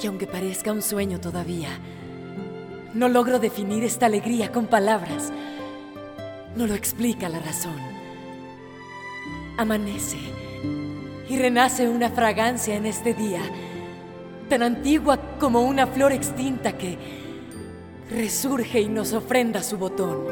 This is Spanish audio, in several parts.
Y aunque parezca un sueño todavía, no logro definir esta alegría con palabras. No lo explica la razón. Amanece y renace una fragancia en este día, tan antigua como una flor extinta que resurge y nos ofrenda su botón.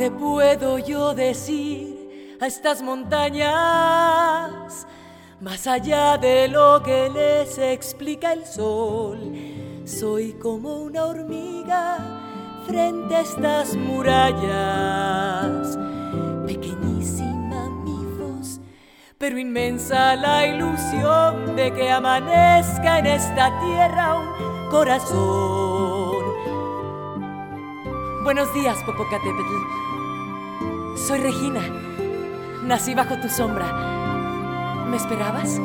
Le puedo yo decir a estas montañas? Más allá de lo que les explica el sol, soy como una hormiga frente a estas murallas. Pequeñísima mi voz, pero inmensa la ilusión de que amanezca en esta tierra un corazón. Buenos días, Popocatépetl. Soy Regina. Nací bajo tu sombra. ¿Me esperabas?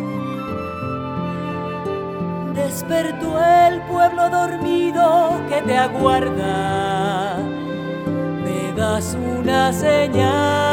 Despertó el pueblo dormido que te aguarda. Me das una señal.